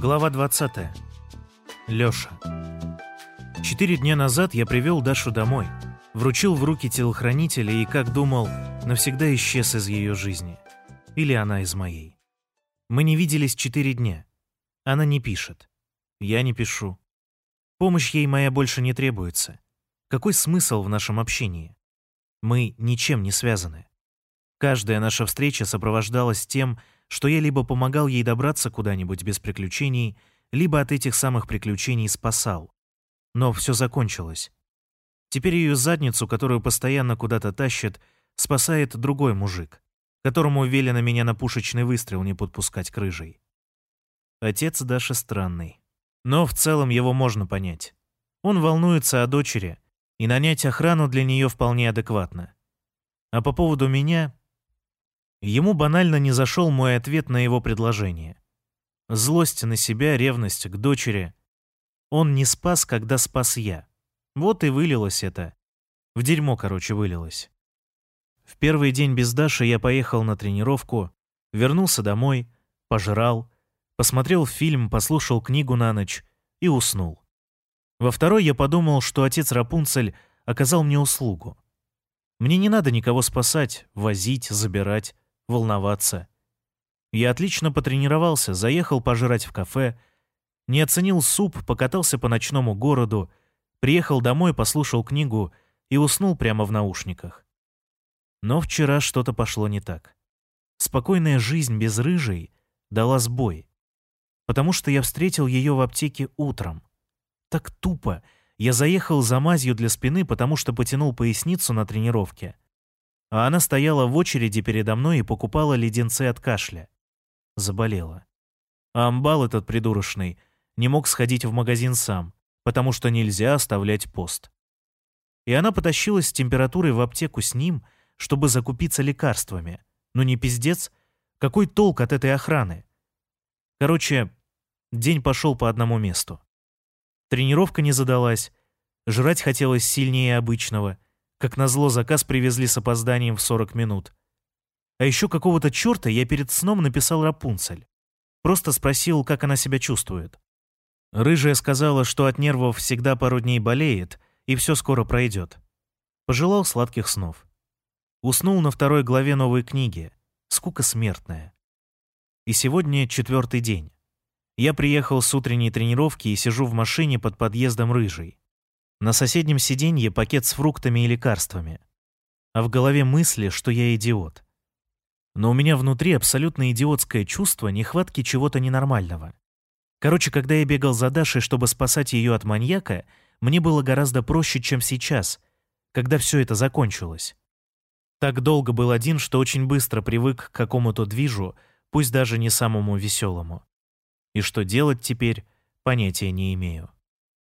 Глава 20. Лёша. Четыре дня назад я привел Дашу домой, вручил в руки телохранителя и, как думал, навсегда исчез из ее жизни. Или она из моей. Мы не виделись четыре дня. Она не пишет. Я не пишу. Помощь ей моя больше не требуется. Какой смысл в нашем общении? Мы ничем не связаны. Каждая наша встреча сопровождалась тем, что я либо помогал ей добраться куда-нибудь без приключений, либо от этих самых приключений спасал. Но все закончилось. Теперь ее задницу, которую постоянно куда-то тащит, спасает другой мужик, которому велено меня на пушечный выстрел не подпускать к рыжей. Отец Даши странный. Но в целом его можно понять. Он волнуется о дочери, и нанять охрану для нее вполне адекватно. А по поводу меня Ему банально не зашел мой ответ на его предложение. Злость на себя, ревность к дочери. Он не спас, когда спас я. Вот и вылилось это. В дерьмо, короче, вылилось. В первый день без Даши я поехал на тренировку, вернулся домой, пожрал, посмотрел фильм, послушал книгу на ночь и уснул. Во второй я подумал, что отец Рапунцель оказал мне услугу. Мне не надо никого спасать, возить, забирать волноваться. Я отлично потренировался, заехал пожрать в кафе, не оценил суп, покатался по ночному городу, приехал домой, послушал книгу и уснул прямо в наушниках. Но вчера что-то пошло не так. Спокойная жизнь без рыжей дала сбой, потому что я встретил ее в аптеке утром. Так тупо. Я заехал за мазью для спины, потому что потянул поясницу на тренировке а она стояла в очереди передо мной и покупала леденцы от кашля. Заболела. А амбал этот придурочный не мог сходить в магазин сам, потому что нельзя оставлять пост. И она потащилась с температурой в аптеку с ним, чтобы закупиться лекарствами. Ну не пиздец? Какой толк от этой охраны? Короче, день пошел по одному месту. Тренировка не задалась, жрать хотелось сильнее обычного — как назло, заказ привезли с опозданием в 40 минут. А еще какого-то черта я перед сном написал Рапунцель. Просто спросил, как она себя чувствует. Рыжая сказала, что от нервов всегда пару дней болеет, и все скоро пройдет. Пожелал сладких снов. Уснул на второй главе новой книги. Скука смертная. И сегодня четвертый день. Я приехал с утренней тренировки и сижу в машине под подъездом рыжей. На соседнем сиденье пакет с фруктами и лекарствами. А в голове мысли, что я идиот. Но у меня внутри абсолютно идиотское чувство нехватки чего-то ненормального. Короче, когда я бегал за Дашей, чтобы спасать ее от маньяка, мне было гораздо проще, чем сейчас, когда все это закончилось. Так долго был один, что очень быстро привык к какому-то движу, пусть даже не самому веселому. И что делать теперь, понятия не имею.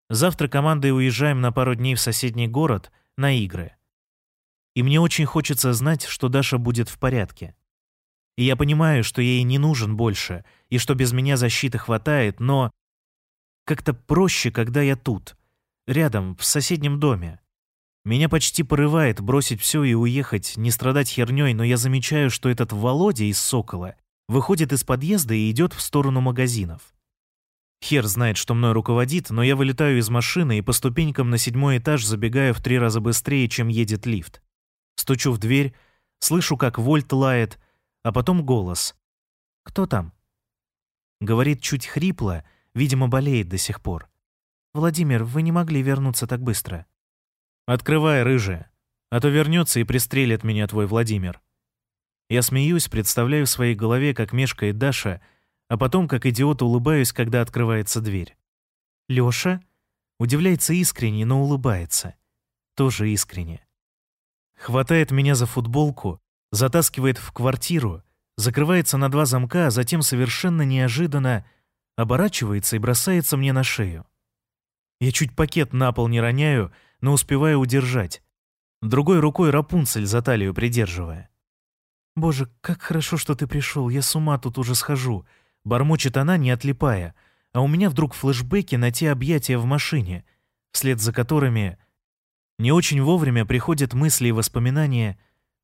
Завтра командой уезжаем на пару дней в соседний город на игры. И мне очень хочется знать, что Даша будет в порядке. И я понимаю, что ей не нужен больше, и что без меня защиты хватает, но как-то проще, когда я тут, рядом, в соседнем доме. Меня почти порывает бросить все и уехать, не страдать херней, но я замечаю, что этот Володя из «Сокола» выходит из подъезда и идет в сторону магазинов. Хер знает, что мной руководит, но я вылетаю из машины и по ступенькам на седьмой этаж забегаю в три раза быстрее, чем едет лифт. Стучу в дверь, слышу, как Вольт лает, а потом голос. «Кто там?» Говорит чуть хрипло, видимо, болеет до сих пор. «Владимир, вы не могли вернуться так быстро». «Открывай, рыжая, а то вернется и пристрелит меня твой Владимир». Я смеюсь, представляю в своей голове, как мешкает Даша — а потом, как идиот, улыбаюсь, когда открывается дверь. «Лёша?» Удивляется искренне, но улыбается. Тоже искренне. Хватает меня за футболку, затаскивает в квартиру, закрывается на два замка, а затем совершенно неожиданно оборачивается и бросается мне на шею. Я чуть пакет на пол не роняю, но успеваю удержать. Другой рукой Рапунцель за талию придерживая. «Боже, как хорошо, что ты пришел, я с ума тут уже схожу», Бормочет она, не отлипая, а у меня вдруг флешбеки на те объятия в машине, вслед за которыми не очень вовремя приходят мысли и воспоминания,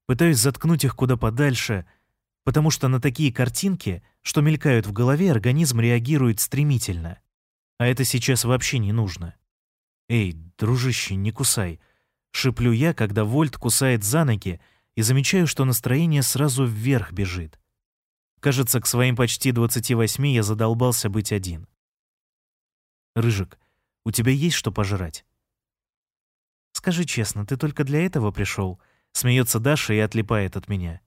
пытаюсь заткнуть их куда подальше, потому что на такие картинки что мелькают в голове, организм реагирует стремительно. А это сейчас вообще не нужно. «Эй, дружище, не кусай!» Шиплю я, когда Вольт кусает за ноги, и замечаю, что настроение сразу вверх бежит. Кажется, к своим почти 28 я задолбался быть один. «Рыжик, у тебя есть что пожрать?» «Скажи честно, ты только для этого пришел?» Смеется Даша и отлипает от меня.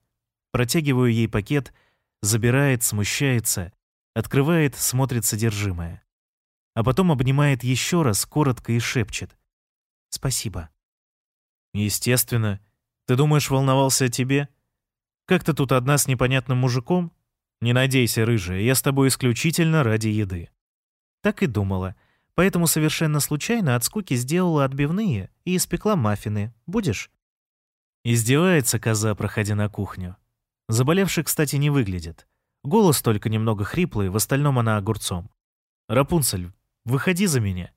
Протягиваю ей пакет, забирает, смущается, открывает, смотрит содержимое. А потом обнимает еще раз, коротко и шепчет. «Спасибо». «Естественно. Ты думаешь, волновался о тебе? Как ты тут одна с непонятным мужиком? Не надейся, рыжая, я с тобой исключительно ради еды». Так и думала. Поэтому совершенно случайно от скуки сделала отбивные и испекла маффины. Будешь? Издевается коза, проходя на кухню. Заболевший, кстати, не выглядит. Голос только немного хриплый, в остальном она огурцом. «Рапунцель, выходи за меня».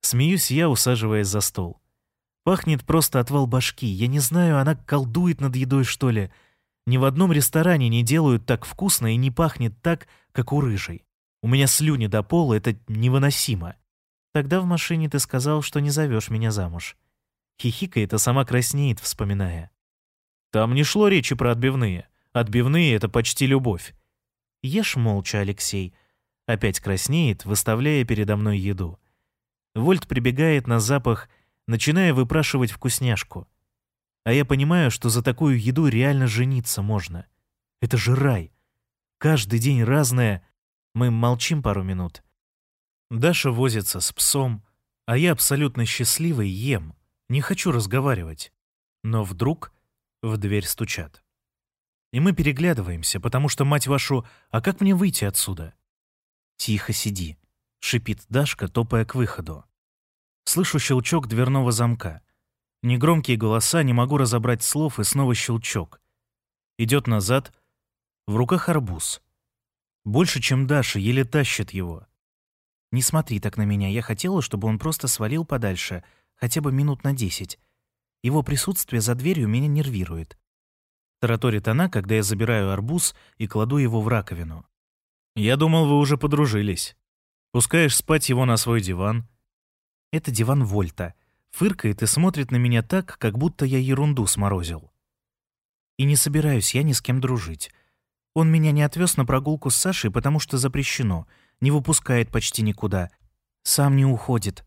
Смеюсь я, усаживаясь за стол. Пахнет просто отвал башки. Я не знаю, она колдует над едой, что ли. Ни в одном ресторане не делают так вкусно и не пахнет так, как у рыжей. У меня слюни до пола, это невыносимо. Тогда в машине ты сказал, что не зовешь меня замуж. Хихикает, а сама краснеет, вспоминая. Там не шло речи про отбивные. Отбивные — это почти любовь. Ешь молча, Алексей. Опять краснеет, выставляя передо мной еду. Вольт прибегает на запах, начиная выпрашивать вкусняшку. А я понимаю, что за такую еду реально жениться можно. Это же рай. Каждый день разное. Мы молчим пару минут. Даша возится с псом, а я абсолютно счастливый ем. Не хочу разговаривать. Но вдруг в дверь стучат. И мы переглядываемся, потому что, мать вашу, а как мне выйти отсюда? «Тихо сиди», — шипит Дашка, топая к выходу. Слышу щелчок дверного замка. Негромкие голоса, не могу разобрать слов, и снова щелчок. Идет назад. В руках арбуз. Больше, чем Даша, еле тащит его. «Не смотри так на меня. Я хотела, чтобы он просто свалил подальше, хотя бы минут на десять. Его присутствие за дверью меня нервирует. Тараторит она, когда я забираю арбуз и кладу его в раковину. «Я думал, вы уже подружились. Пускаешь спать его на свой диван». Это диван Вольта. Фыркает и смотрит на меня так, как будто я ерунду сморозил. И не собираюсь я ни с кем дружить. Он меня не отвез на прогулку с Сашей, потому что запрещено, не выпускает почти никуда. Сам не уходит.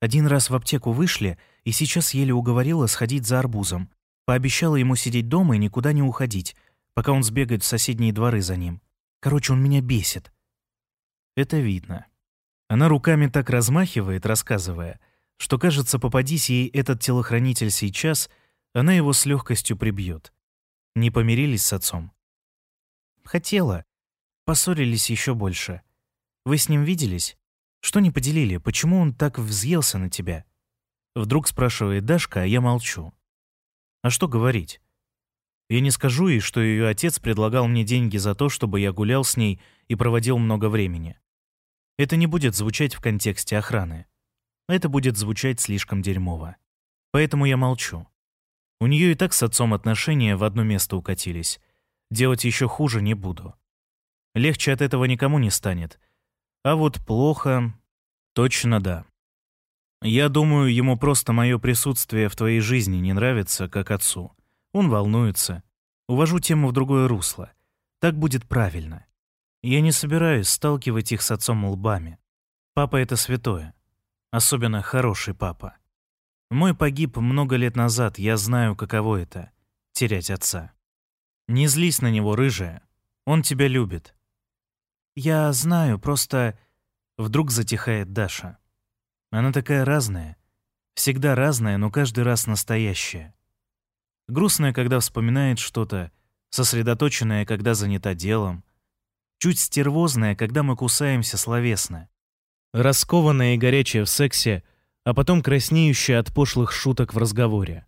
Один раз в аптеку вышли, и сейчас еле уговорила сходить за арбузом. Пообещала ему сидеть дома и никуда не уходить, пока он сбегает в соседние дворы за ним. Короче, он меня бесит. Это видно. Она руками так размахивает, рассказывая, что, кажется, попадись ей этот телохранитель сейчас, она его с легкостью прибьет. Не помирились с отцом? Хотела. Поссорились еще больше. Вы с ним виделись? Что не поделили? Почему он так взъелся на тебя?» Вдруг спрашивает Дашка, а я молчу. А что говорить? Я не скажу ей, что ее отец предлагал мне деньги за то, чтобы я гулял с ней и проводил много времени. Это не будет звучать в контексте охраны. Это будет звучать слишком дерьмово. Поэтому я молчу. У нее и так с отцом отношения в одно место укатились. Делать еще хуже не буду. Легче от этого никому не станет, а вот плохо... Точно да. Я думаю, ему просто мое присутствие в твоей жизни не нравится, как отцу. Он волнуется. Увожу тему в другое русло. Так будет правильно. Я не собираюсь сталкивать их с отцом лбами. Папа — это святое. Особенно хороший папа. Мой погиб много лет назад, я знаю, каково это — терять отца. Не злись на него, рыжая. Он тебя любит. «Я знаю, просто...» Вдруг затихает Даша. Она такая разная. Всегда разная, но каждый раз настоящая. Грустная, когда вспоминает что-то, сосредоточенная, когда занята делом, чуть стервозная, когда мы кусаемся словесно, раскованная и горячая в сексе, а потом краснеющая от пошлых шуток в разговоре.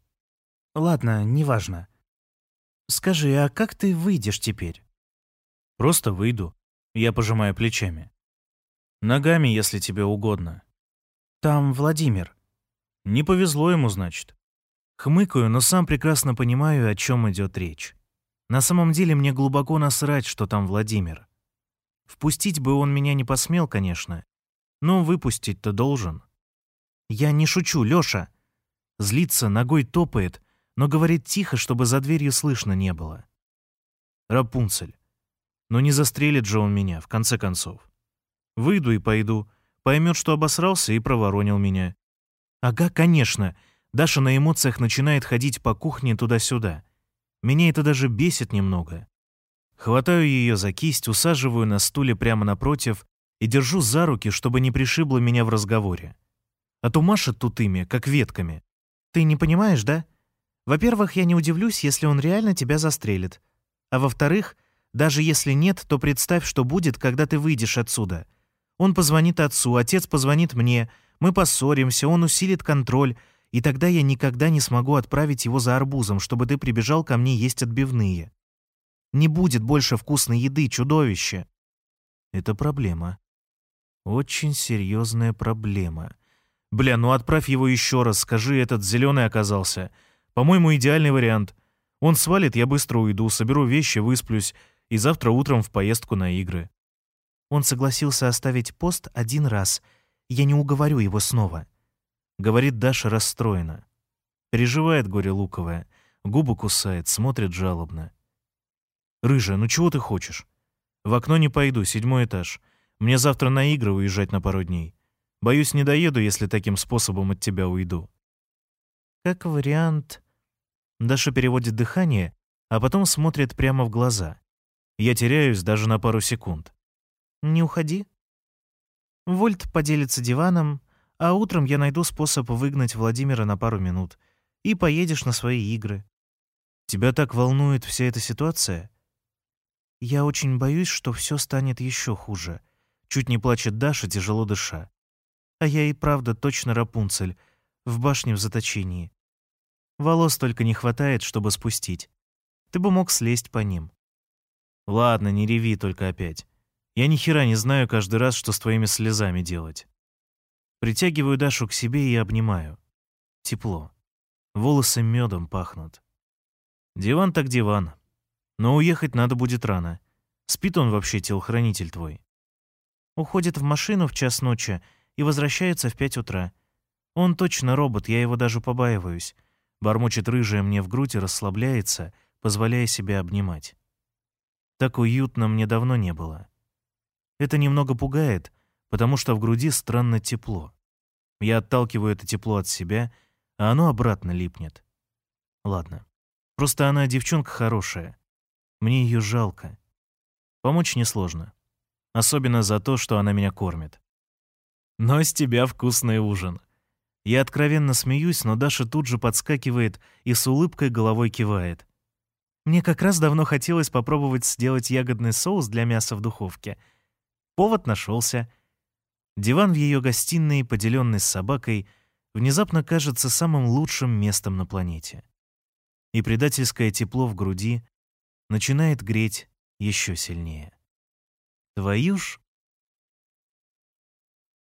«Ладно, неважно. Скажи, а как ты выйдешь теперь?» «Просто выйду. Я пожимаю плечами. Ногами, если тебе угодно. Там Владимир. Не повезло ему, значит. Хмыкаю, но сам прекрасно понимаю, о чем идет речь. На самом деле мне глубоко насрать, что там Владимир. Впустить бы он меня не посмел, конечно, но выпустить-то должен. Я не шучу, Лёша. Злится, ногой топает, но говорит тихо, чтобы за дверью слышно не было. Рапунцель. Но не застрелит же он меня, в конце концов. Выйду и пойду. Поймет, что обосрался, и проворонил меня. Ага, конечно. Даша на эмоциях начинает ходить по кухне туда-сюда. Меня это даже бесит немного. Хватаю ее за кисть, усаживаю на стуле прямо напротив и держу за руки, чтобы не пришибло меня в разговоре. А то машет тут ими, как ветками. Ты не понимаешь, да? Во-первых, я не удивлюсь, если он реально тебя застрелит. А во-вторых, даже если нет, то представь, что будет, когда ты выйдешь отсюда. Он позвонит отцу, отец позвонит мне, мы поссоримся, он усилит контроль, и тогда я никогда не смогу отправить его за арбузом, чтобы ты прибежал ко мне есть отбивные. Не будет больше вкусной еды, чудовище. Это проблема. Очень серьезная проблема. Бля, ну отправь его еще раз, скажи, этот зеленый оказался. По-моему, идеальный вариант. Он свалит, я быстро уйду, соберу вещи, высплюсь, и завтра утром в поездку на игры. Он согласился оставить пост один раз. Я не уговорю его снова. Говорит Даша расстроена. Переживает горе луковое, губы кусает, смотрит жалобно. «Рыжая, ну чего ты хочешь? В окно не пойду, седьмой этаж. Мне завтра на игры уезжать на пару дней. Боюсь, не доеду, если таким способом от тебя уйду». «Как вариант...» Даша переводит дыхание, а потом смотрит прямо в глаза. Я теряюсь даже на пару секунд. «Не уходи». Вольт поделится диваном, а утром я найду способ выгнать Владимира на пару минут. И поедешь на свои игры. Тебя так волнует вся эта ситуация? Я очень боюсь, что все станет еще хуже. Чуть не плачет Даша, тяжело дыша. А я и правда точно Рапунцель, в башне в заточении. Волос только не хватает, чтобы спустить. Ты бы мог слезть по ним. Ладно, не реви только опять. Я ни хера не знаю каждый раз, что с твоими слезами делать. Притягиваю Дашу к себе и обнимаю. Тепло. Волосы медом пахнут. Диван так диван. Но уехать надо будет рано. Спит он вообще, телохранитель твой. Уходит в машину в час ночи и возвращается в пять утра. Он точно робот, я его даже побаиваюсь. Бормочет рыжая мне в грудь и расслабляется, позволяя себя обнимать. Так уютно мне давно не было. Это немного пугает, потому что в груди странно тепло. Я отталкиваю это тепло от себя, а оно обратно липнет. Ладно. Просто она девчонка хорошая. Мне ее жалко. Помочь несложно. Особенно за то, что она меня кормит. Но с тебя вкусный ужин. Я откровенно смеюсь, но Даша тут же подскакивает и с улыбкой головой кивает. Мне как раз давно хотелось попробовать сделать ягодный соус для мяса в духовке. Повод нашелся — Диван в ее гостиной, поделенный с собакой, внезапно кажется самым лучшим местом на планете. И предательское тепло в груди начинает греть еще сильнее. Твою ж